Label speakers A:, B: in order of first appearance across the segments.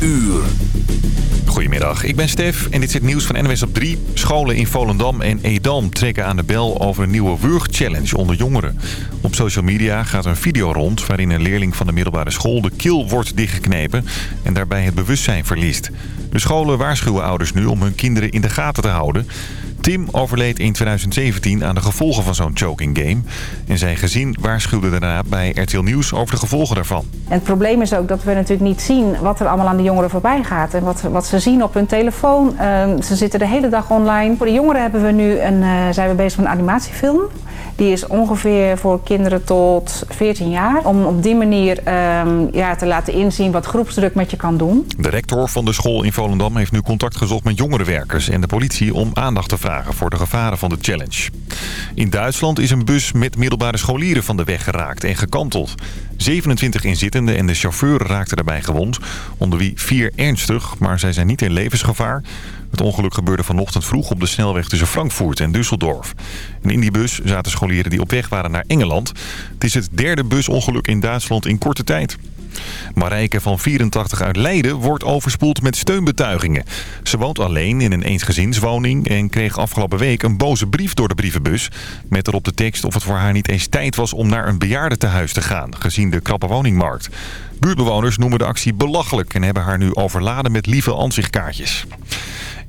A: uur.
B: Goedemiddag, ik ben Stef en dit is het nieuws van NWS op 3. Scholen in Volendam en Edam trekken aan de bel over een nieuwe Wurg-challenge onder jongeren. Op social media gaat een video rond waarin een leerling van de middelbare school de keel wordt dichtgeknepen en daarbij het bewustzijn verliest. De scholen waarschuwen ouders nu om hun kinderen in de gaten te houden. Tim overleed in 2017 aan de gevolgen van zo'n choking game. En zijn gezin waarschuwde daarna bij RTL Nieuws over de gevolgen daarvan.
C: En het probleem is ook dat we natuurlijk niet zien wat er allemaal aan de jongeren voorbij gaat. En wat, wat ze zien op hun telefoon. Ehm, ze zitten de hele dag online. Voor de jongeren hebben we nu een, eh, zijn we bezig met een animatiefilm. Die is ongeveer voor kinderen tot 14 jaar. Om op die manier ehm, ja, te laten inzien wat groepsdruk met je kan doen.
B: De rector van de school in Volendam heeft nu contact gezocht met jongerenwerkers en de politie om aandacht te vragen voor de gevaren van de challenge. In Duitsland is een bus met middelbare scholieren van de weg geraakt en gekanteld. 27 inzittenden en de chauffeur raakten daarbij gewond, onder wie vier ernstig, maar zij zijn niet in levensgevaar. Het ongeluk gebeurde vanochtend vroeg op de snelweg tussen Frankfurt en Düsseldorf. In die bus zaten scholieren die op weg waren naar Engeland. Het is het derde busongeluk in Duitsland in korte tijd. Marijke van 84 uit Leiden wordt overspoeld met steunbetuigingen. Ze woont alleen in een eensgezinswoning en kreeg afgelopen week een boze brief door de brievenbus. Met erop de tekst of het voor haar niet eens tijd was om naar een bejaardentehuis te gaan, gezien de krappe woningmarkt. Buurtbewoners noemen de actie belachelijk en hebben haar nu overladen met lieve ansichtkaartjes.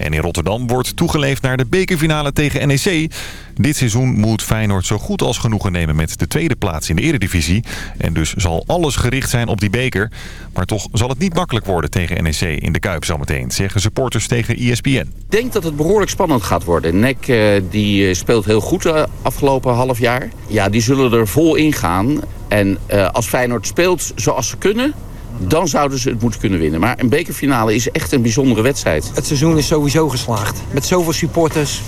B: En in Rotterdam wordt toegeleefd naar de bekerfinale tegen NEC. Dit seizoen moet Feyenoord zo goed als genoegen nemen met de tweede plaats in de eredivisie. En dus zal alles gericht zijn op die beker. Maar toch zal het niet makkelijk worden tegen NEC in de Kuip zometeen, zeggen supporters tegen ESPN.
D: Ik denk dat het behoorlijk spannend gaat worden. NEC uh, die eh, speelt heel goed uh, afgelopen half jaar. Ja, die zullen er vol in gaan. En als Feyenoord speelt zoals ze kunnen dan zouden ze het moeten kunnen winnen. Maar een bekerfinale is echt een bijzondere wedstrijd.
E: Het seizoen is sowieso geslaagd. Met zoveel supporters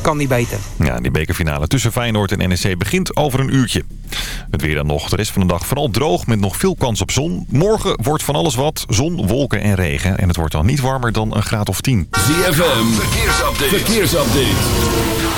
E: kan niet beter.
B: Ja, die bekerfinale tussen Feyenoord en NEC begint over een uurtje. Het weer dan nog. De rest van de dag vooral droog met nog veel kans op zon. Morgen wordt van alles wat. Zon, wolken en regen. En het wordt dan niet warmer dan een graad of 10.
A: ZFM, verkeersupdate. verkeersupdate.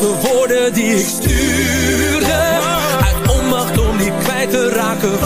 F: foute woorden die ik stuurde Uit onmacht om niet kwijt te raken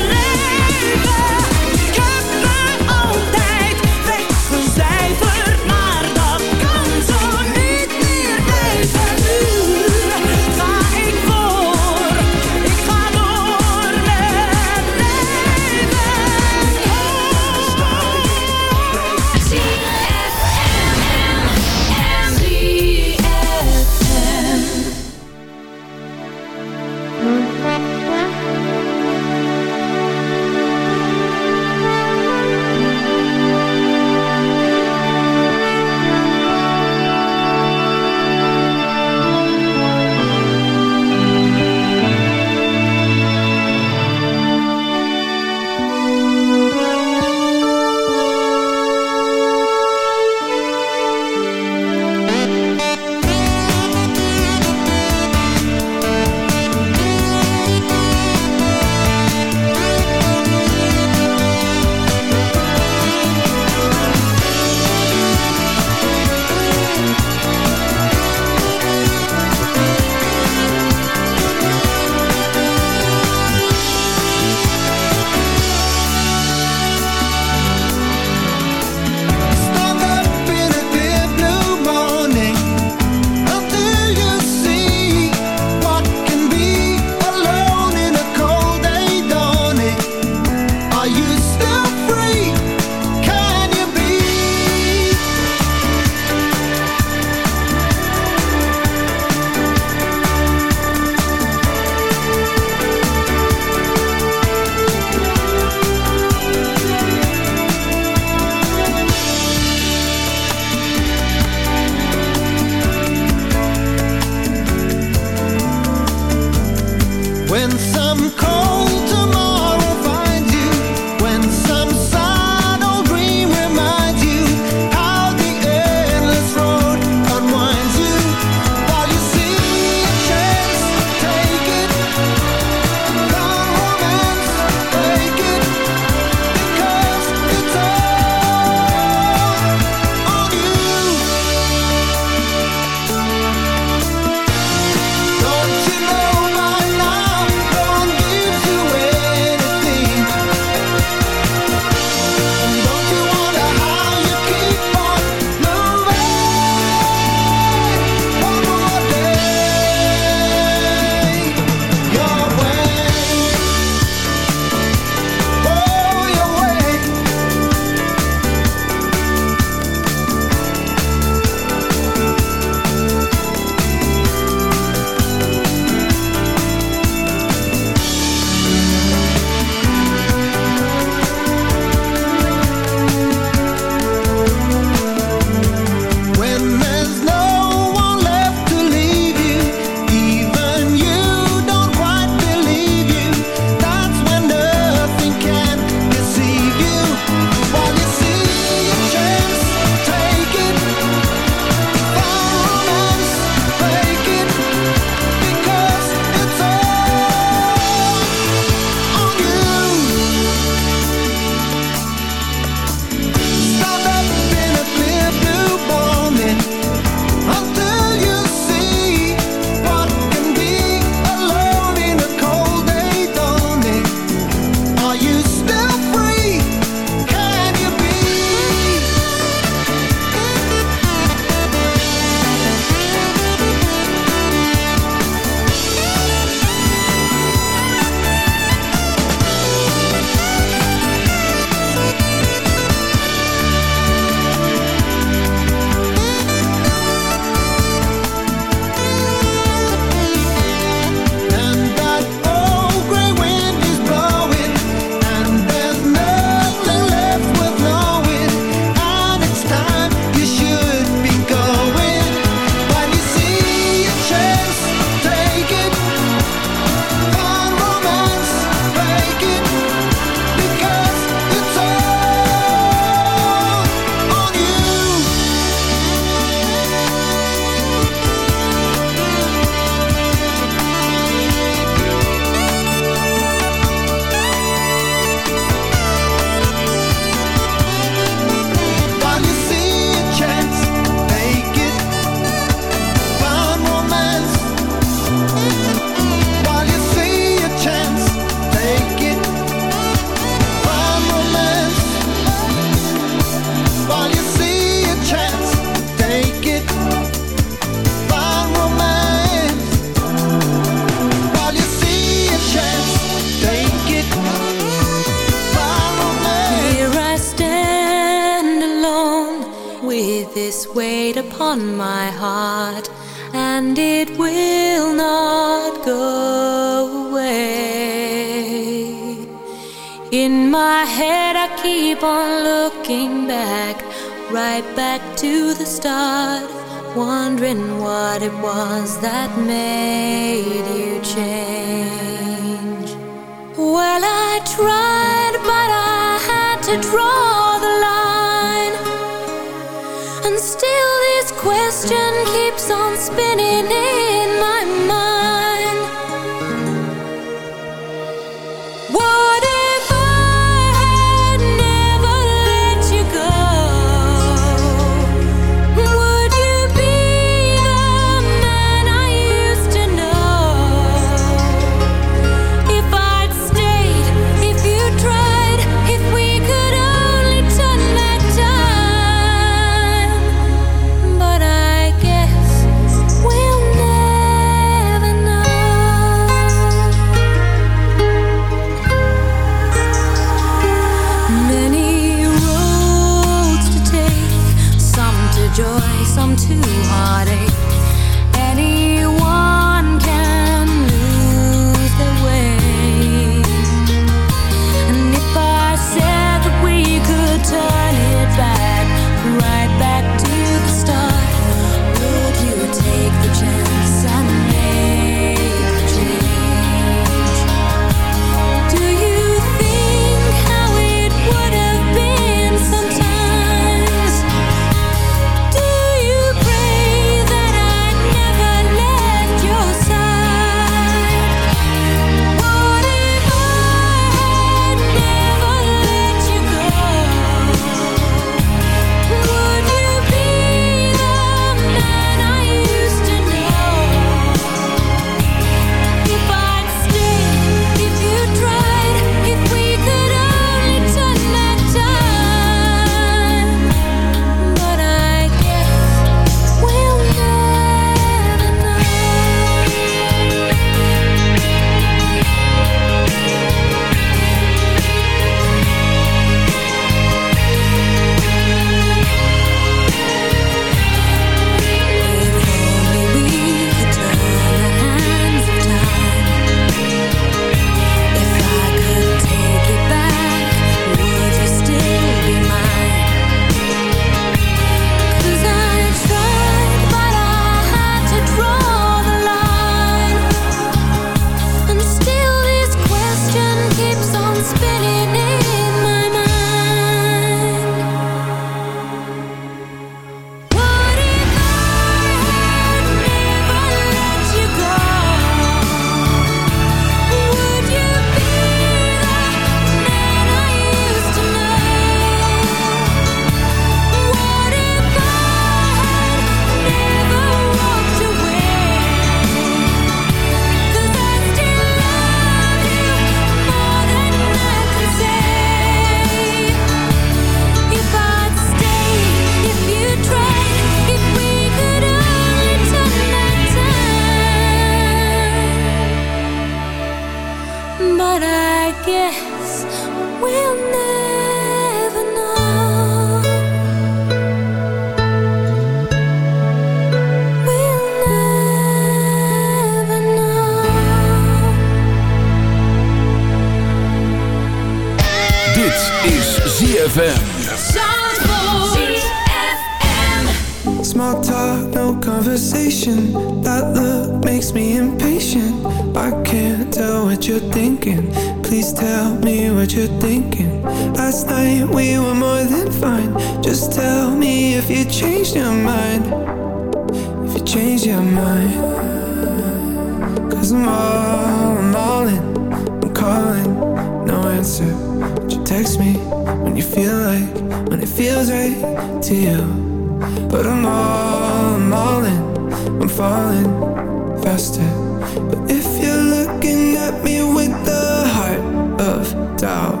G: But if
E: you're looking at me with the heart of doubt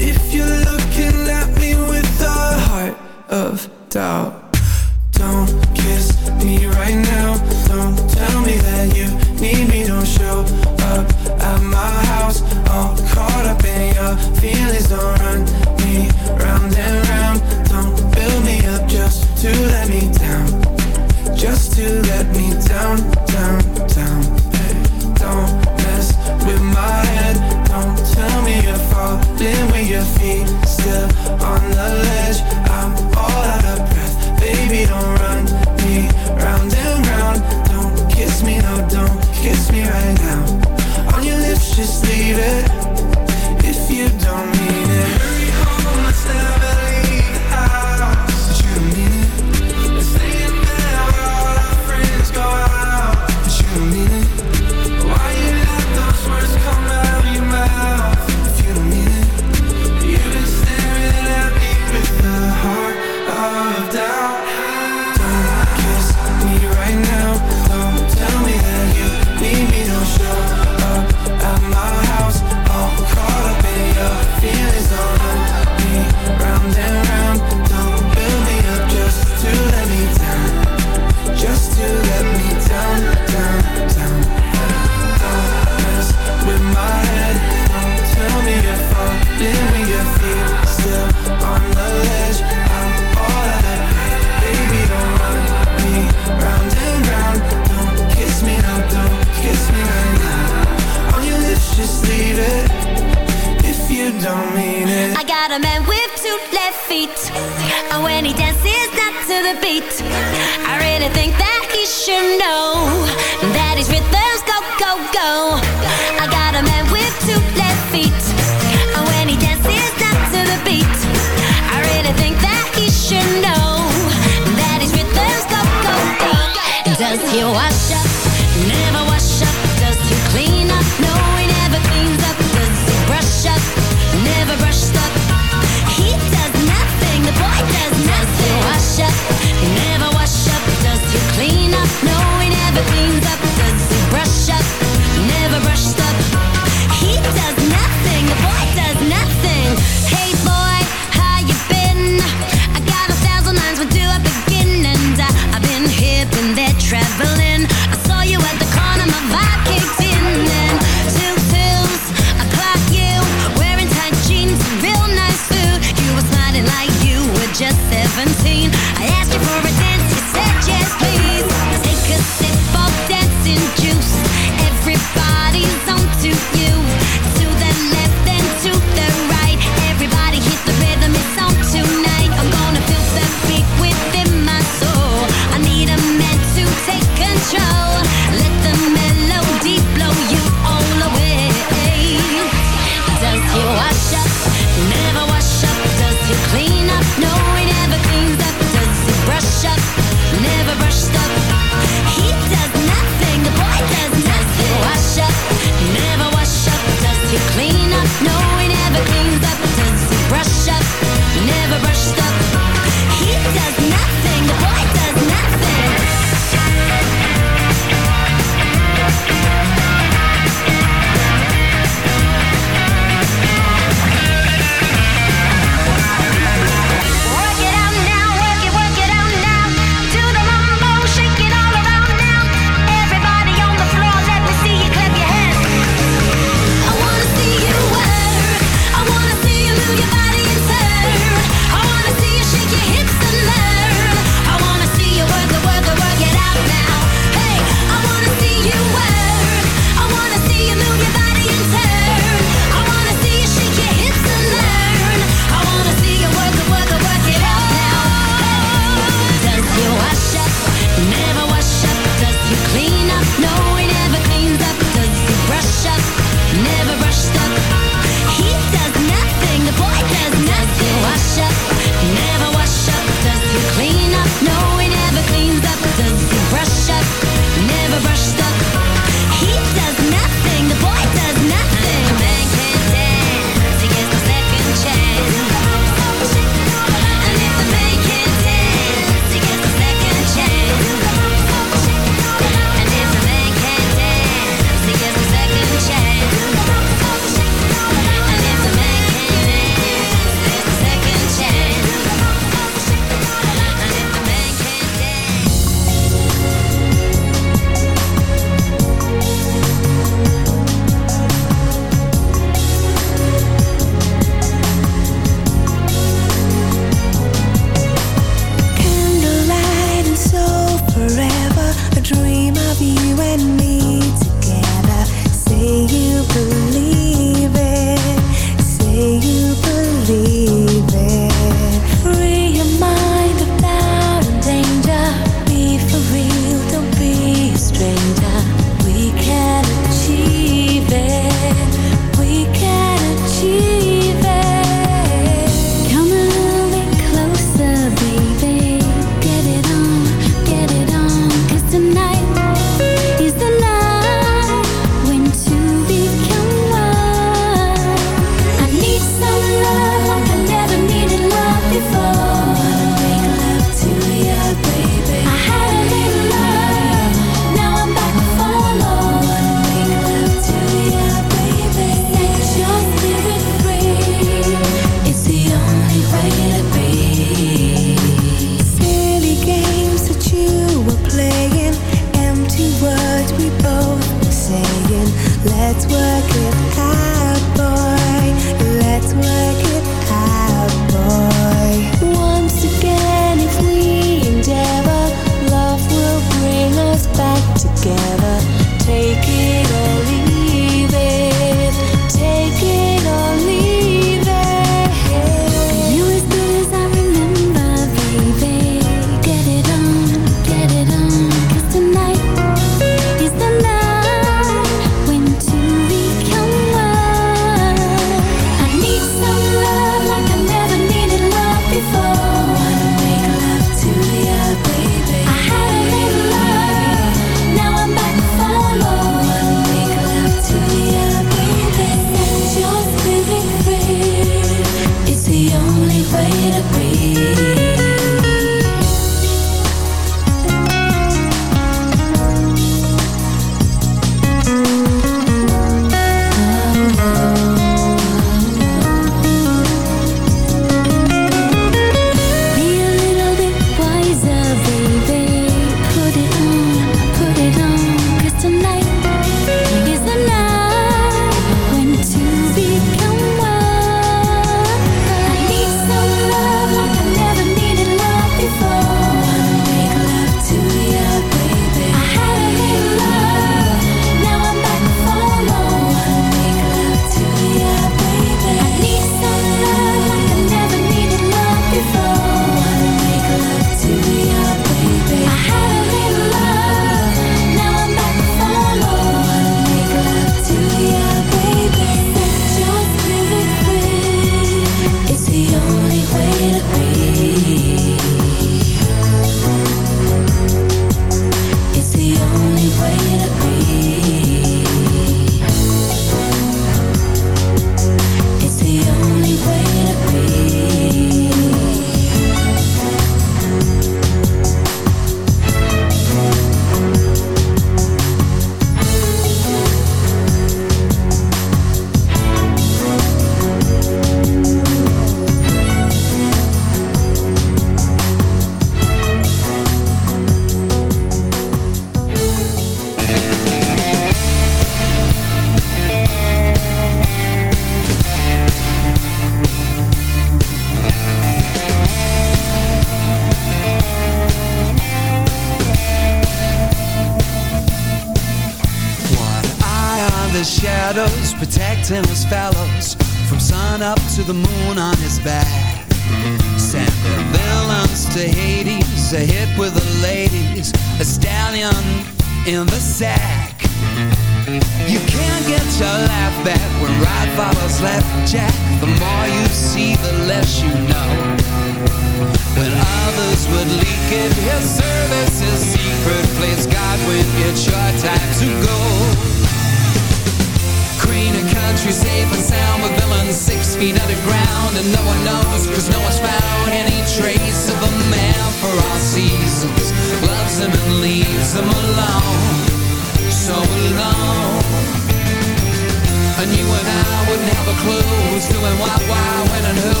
E: And I
H: wouldn't have a clue who's doing what, why, when, and who.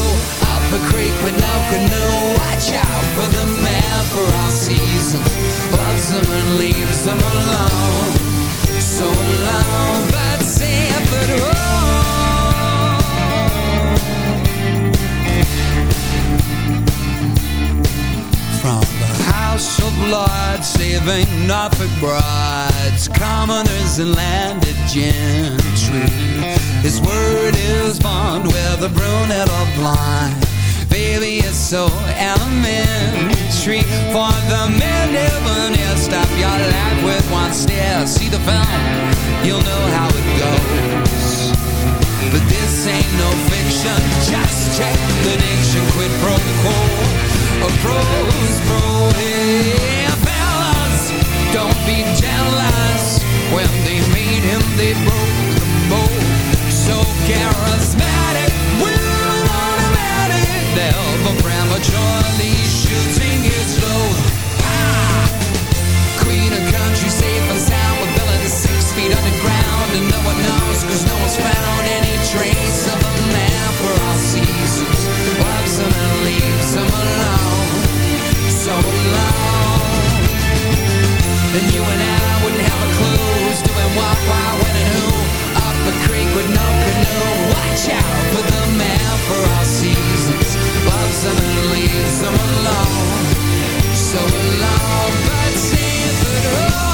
H: Up a creek with no canoe. Watch out for the man for all seasons. Loves him and leaves them alone. So alone, but at home. House of Lords, saving Norfolk brides, commoners and landed gentry. His word is bond, whether brunette or blind. Baby, it's so elementary For the near Stop your life with one stare See the film, you'll know how it goes But this ain't no fiction. Just check the nation Quid pro quo. A pro's pro Hey, fellas Don't be jealous. When they made him, they broke the mold. So charismatic an automatic. Never prematurely shooting his load. Ah! Queen of country, safe and sound Feet underground And no one knows cause no one's found Any trace of a man for all seasons. Loves him and leaves him alone So alone. And you and I wouldn't have a clue Who's doing what, why, when and who Up a creek with no canoe. Watch out for the man for all seasons. Loves him and leaves him alone So alone. But safe at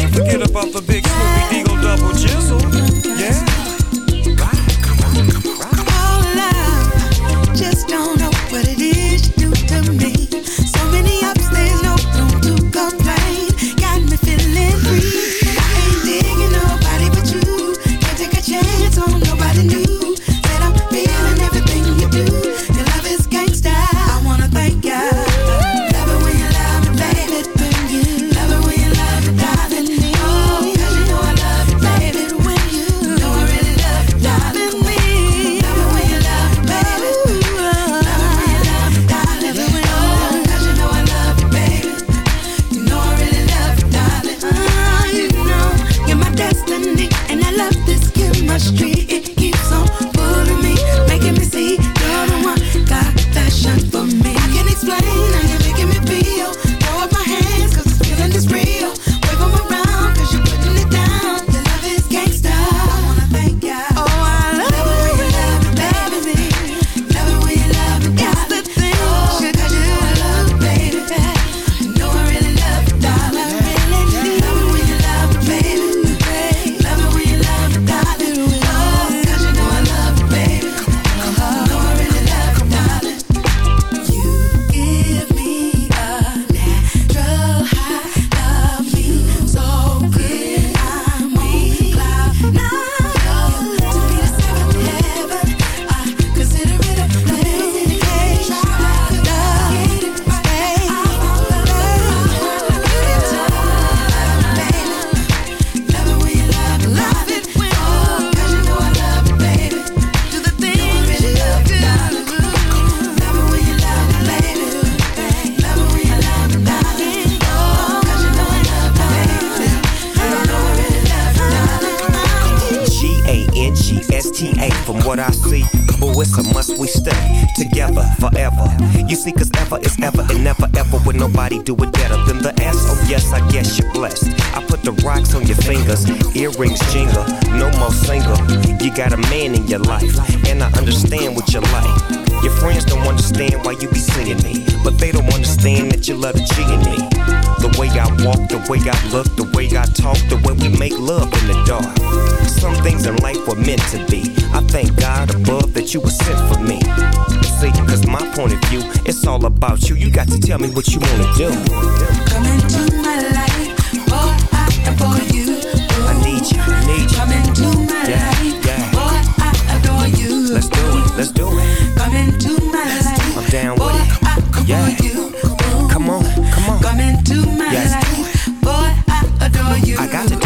I: can't forget about the big Snoopy. You
J: see, cause ever is ever and never ever would nobody do it better than the S. Oh, yes, I guess you're blessed. I put the rocks on your fingers, earrings jingle, no more single. You got a man in your life, and I understand what you like. Your friends don't understand why you be seeing me, but they don't understand that you love in me. The way I walk, the way I look, the way I talk, the way we make love in the dark. Some things in life were meant to be. I thank God above that you were sent for me. See, cause my point of view, it's all about you. You got to tell me what you wanna do.
I: Come into my life, boy, I adore you.
J: I need you, need you.
I: Come into my
J: Yeah,
I: life,
J: yeah.
I: boy, I adore you.
J: Let's do it, let's do it.
I: Come into my life,
J: I'm down with it. Yeah. Come on, come on.
I: come into my
J: Yes.
I: life, boy, I adore you.
J: I got to